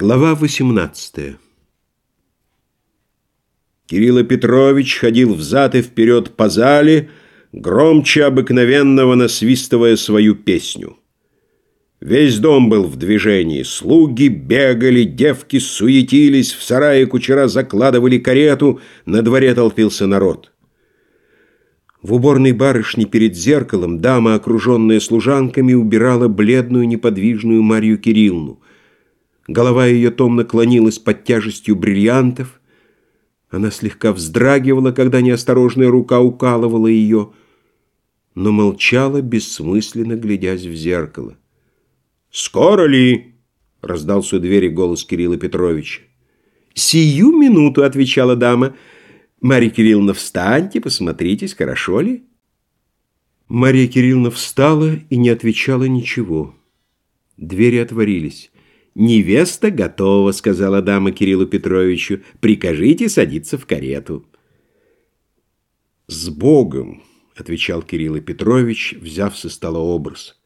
Глава 18 Кирилл Петрович ходил взад и вперед по зале, громче обыкновенного насвистывая свою песню. Весь дом был в движении. Слуги бегали, девки суетились, в сарае кучера закладывали карету, на дворе толпился народ. В уборной барышни перед зеркалом дама, окруженная служанками, убирала бледную неподвижную Марью Кирилловну. Голова ее томно клонилась под тяжестью бриллиантов. Она слегка вздрагивала, когда неосторожная рука укалывала ее, но молчала, бессмысленно глядясь в зеркало. «Скоро ли?» — раздался у двери голос Кирилла Петровича. «Сию минуту», — отвечала дама. «Марья Кирилловна, встаньте, посмотритесь, хорошо ли?» Марья Кирилловна встала и не отвечала ничего. Двери отворились. «Невеста готова», — сказала дама Кириллу Петровичу. «Прикажите садиться в карету». «С Богом», — отвечал Кирилл Петрович, взяв со стола образ.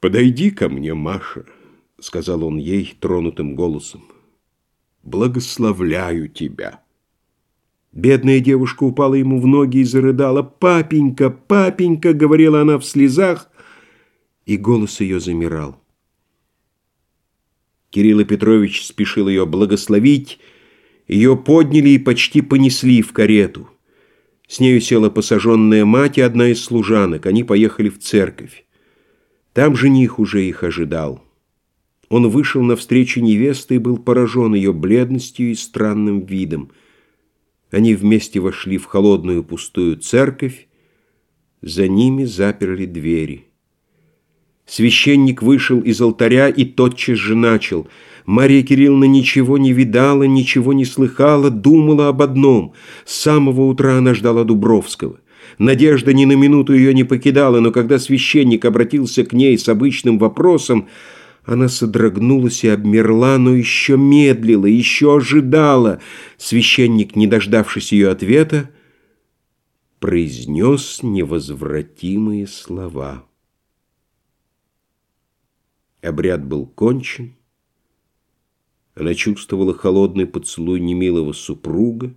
«Подойди ко мне, Маша», — сказал он ей тронутым голосом. «Благословляю тебя». Бедная девушка упала ему в ноги и зарыдала. «Папенька, папенька!» — говорила она в слезах, и голос ее замирал. Кирилл Петрович спешил ее благословить, ее подняли и почти понесли в карету. С нею села посаженная мать и одна из служанок. Они поехали в церковь. Там жених уже их ожидал. Он вышел навстречу невесты и был поражен ее бледностью и странным видом. Они вместе вошли в холодную пустую церковь, за ними заперли двери. Священник вышел из алтаря и тотчас же начал. Мария Кирилловна ничего не видала, ничего не слыхала, думала об одном. С самого утра она ждала Дубровского. Надежда ни на минуту ее не покидала, но когда священник обратился к ней с обычным вопросом, она содрогнулась и обмерла, но еще медлила, еще ожидала. Священник, не дождавшись ее ответа, произнес невозвратимые слова. Обряд был кончен. Она чувствовала холодный поцелуй немилого супруга,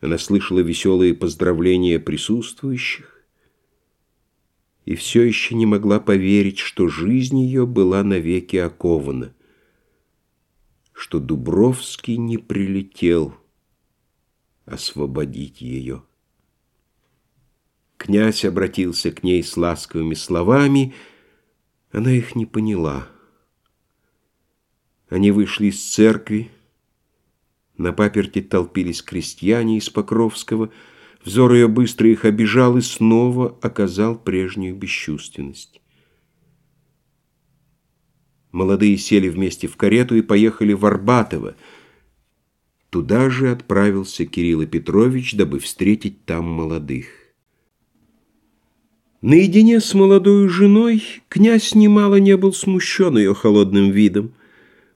она слышала веселые поздравления присутствующих и все еще не могла поверить, что жизнь ее была навеки окована, что Дубровский не прилетел освободить ее. Князь обратился к ней с ласковыми словами, она их не поняла. Они вышли из церкви, на паперти толпились крестьяне из Покровского. Взор ее быстро их обижал и снова оказал прежнюю бесчувственность. Молодые сели вместе в карету и поехали в Арбатово. Туда же отправился Кирилл Петрович, дабы встретить там молодых. Наедине с молодой женой князь немало не был смущен ее холодным видом.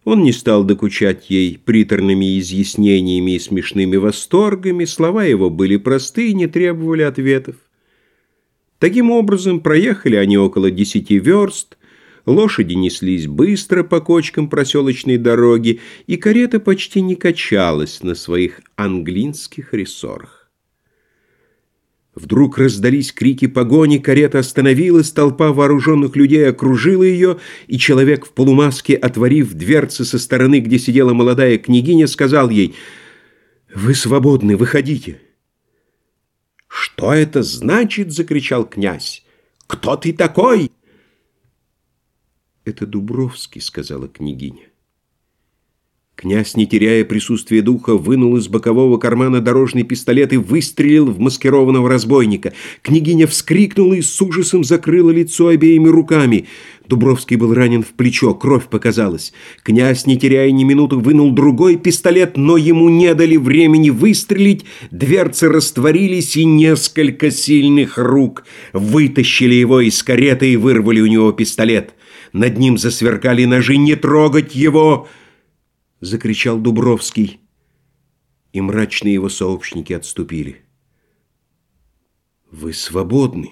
Он не стал докучать ей приторными изъяснениями и смешными восторгами, слова его были просты и не требовали ответов. Таким образом, проехали они около десяти верст, лошади неслись быстро по кочкам проселочной дороги, и карета почти не качалась на своих англинских рессорах. Вдруг раздались крики погони, карета остановилась, толпа вооруженных людей окружила ее, и человек в полумаске, отворив дверцы со стороны, где сидела молодая княгиня, сказал ей «Вы свободны, выходите». «Что это значит?» — закричал князь. «Кто ты такой?» «Это Дубровский», — сказала княгиня. Князь, не теряя присутствия духа, вынул из бокового кармана дорожный пистолет и выстрелил в маскированного разбойника. Княгиня вскрикнула и с ужасом закрыла лицо обеими руками. Дубровский был ранен в плечо, кровь показалась. Князь, не теряя ни минуты, вынул другой пистолет, но ему не дали времени выстрелить. Дверцы растворились, и несколько сильных рук вытащили его из кареты и вырвали у него пистолет. Над ним засверкали ножи «Не трогать его!» Закричал Дубровский, и мрачные его сообщники отступили. «Вы свободны»,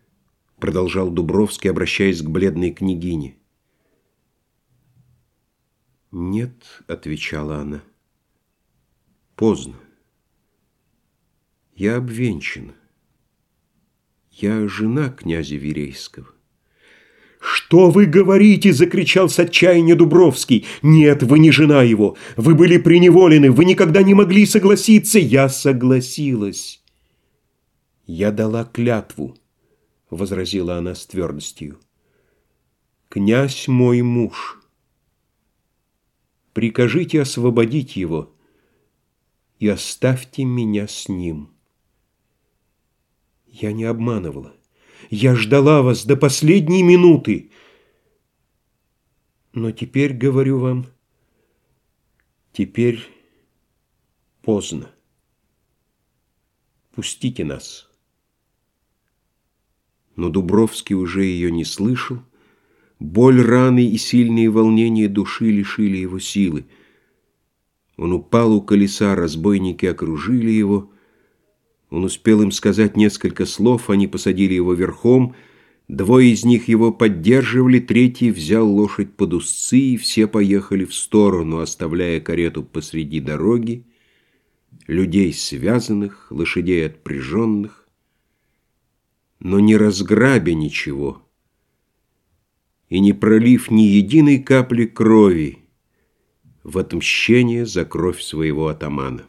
— продолжал Дубровский, обращаясь к бледной княгине. «Нет», — отвечала она, — «поздно. Я обвенчана. Я жена князя Верейского». «Что вы говорите?» – закричал с отчаяния Дубровский. «Нет, вы не жена его. Вы были преневолены. Вы никогда не могли согласиться. Я согласилась». «Я дала клятву», – возразила она с твердостью. «Князь мой муж. Прикажите освободить его и оставьте меня с ним». Я не обманывала. Я ждала вас до последней минуты. Но теперь говорю вам, теперь поздно. Пустите нас. Но Дубровский уже ее не слышал. Боль раны и сильные волнения души лишили его силы. Он упал у колеса, разбойники окружили его — он успел им сказать несколько слов, они посадили его верхом, двое из них его поддерживали, третий взял лошадь под узцы, и все поехали в сторону, оставляя карету посреди дороги, людей связанных, лошадей отпряженных, но не разграбя ничего и не пролив ни единой капли крови в отмщение за кровь своего атамана.